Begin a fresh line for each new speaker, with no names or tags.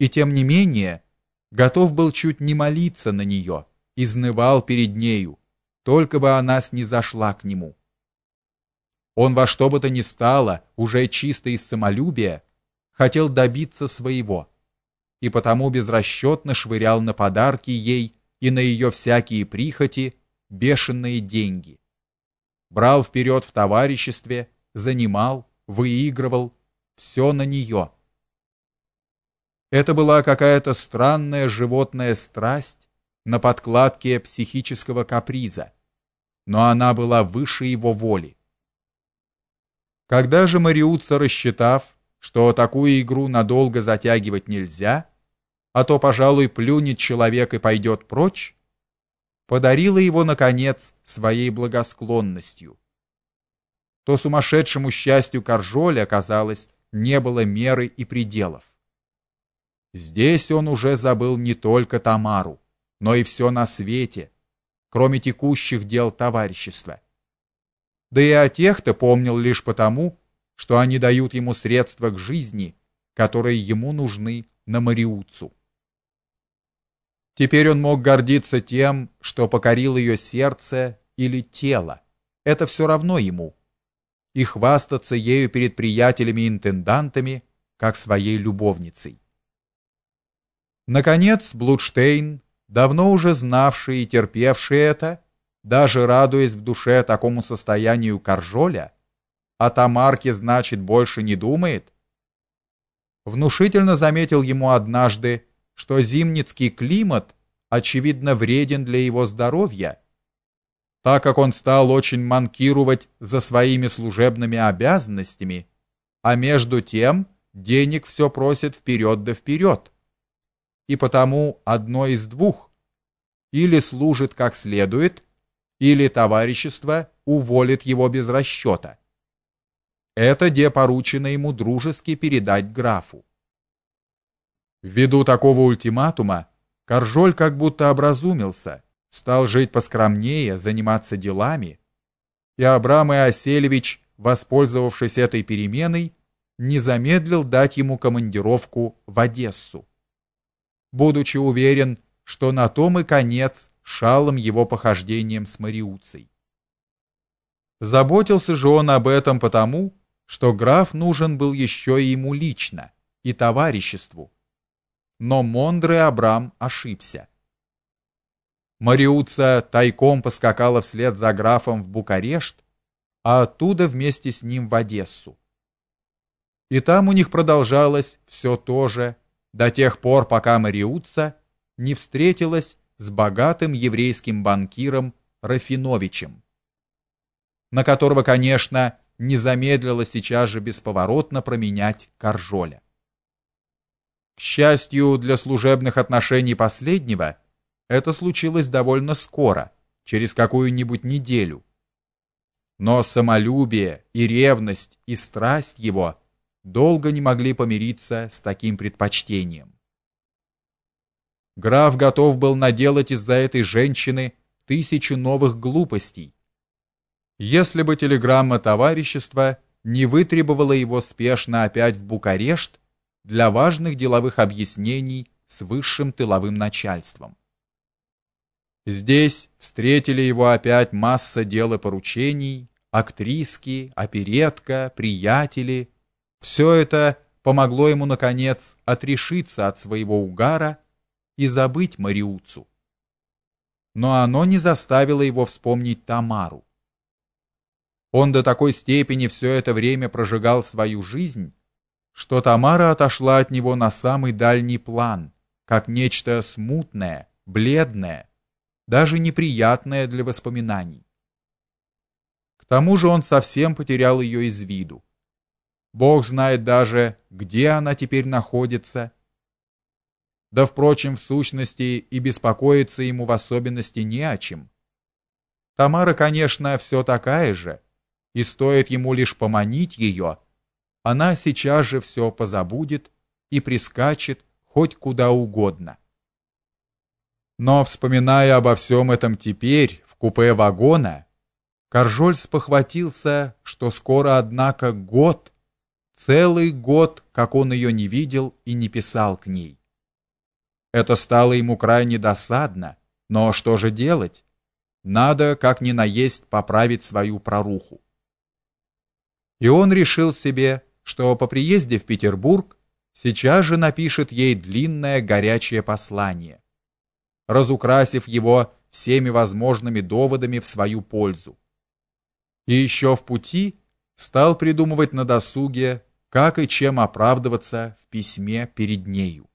и тем не менее готов был чуть не молиться на нее, изнывал перед нею, только бы она снизошла к нему. Он во что бы то ни стало, уже чисто из самолюбия, хотел добиться своего, и потому безрасчетно швырял на подарки ей и на ее всякие прихоти бешеные деньги. Брал вперед в товариществе, занимал, выигрывал, все на нее. Это была какая-то странная животная страсть на подкладке психического каприза, но она была выше его воли. Когда же Мариуца, рассчитав, что такую игру надолго затягивать нельзя, а то, пожалуй, плюнет человек и пойдет прочь, подарила его наконец своей благосклонностью. То сумасшедшему счастью Каржоля, казалось, не было меры и пределов. Здесь он уже забыл не только Тамару, но и все на свете, кроме текущих дел товарищества. Да и о тех-то помнил лишь потому, что они дают ему средства к жизни, которые ему нужны на Мариуцу. Теперь он мог гордиться тем, что покорил ее сердце или тело. Это все равно ему. И хвастаться ею перед приятелями-интендантами, как своей любовницей. Наконец, Блудштейн, давно уже знавший и терпевший это, даже радуясь в душе такому состоянию Каржоля, о Тамарке, значит, больше не думает, внушительно заметил ему однажды, что зимницкий климат очевидно вреден для его здоровья, так как он стал очень манкировать за своими служебными обязанностями, а между тем денег все просит вперед да вперед и потому одно из двух: или служит как следует, или товарищество уволит его без расчета. Это де поручено ему дружески передать графу. Ввиду такого ультиматума Каржоль как будто образумился, стал жить поскромнее, заниматься делами, и Абрам Иоселевич, воспользовавшись этой переменой, не замедлил дать ему командировку в Одессу будучи уверен, что на том и конец шалом его похождениям с Мариуцей. Заботился же он об этом потому, что граф нужен был еще и ему лично, и товариществу. Но мондрый Абрам ошибся. Мариуца тайком поскакала вслед за графом в Букарешт, а оттуда вместе с ним в Одессу. И там у них продолжалось все то же, до тех пор, пока Мариутса не встретилась с богатым еврейским банкиром Рафиновичем, на которого, конечно, не замедлила сейчас же бесповоротно променять Каржоля. К счастью для служебных отношений последнего, это случилось довольно скоро, через какую-нибудь неделю. Но самолюбие и ревность и страсть его долго не могли помириться с таким предпочтением. Граф готов был наделать из-за этой женщины тысячу новых глупостей. Если бы телеграмма товарищества не вытребовала его спешно опять в Букарешт для важных деловых объяснений с высшим тыловым начальством. Здесь встретили его опять масса дел и поручений, актриски, оперетка, приятели, все это помогло ему наконец отрешиться от своего угара и забыть Мариуцу. Но оно не заставило его вспомнить Тамару. Он до такой степени все это время прожигал свою жизнь, что Тамара отошла от него на самый дальний план, как нечто смутное, бледное, даже неприятное для воспоминаний. К тому же он совсем потерял ее из виду. Бог знает даже, где она теперь находится. Да впрочем, в сущности и беспокоиться ему в особенности не о чем. Тамара, конечно, все такая же, и стоит ему лишь поманить ее, она сейчас же все позабудет и прискачет хоть куда угодно. Но вспоминая обо всем этом теперь в купе вагона, Каржоль спохватился, что скоро однако год Целый год, как он ее не видел и не писал к ней. Это стало ему крайне досадно, но что же делать? Надо, как ни наесть, поправить свою проруху. И он решил себе, что по приезде в Петербург сейчас же напишет ей длинное горячее послание, разукрасив его всеми возможными доводами в свою пользу. И еще в пути стал придумывать на досуге, как и чем оправдываться в письме перед нею.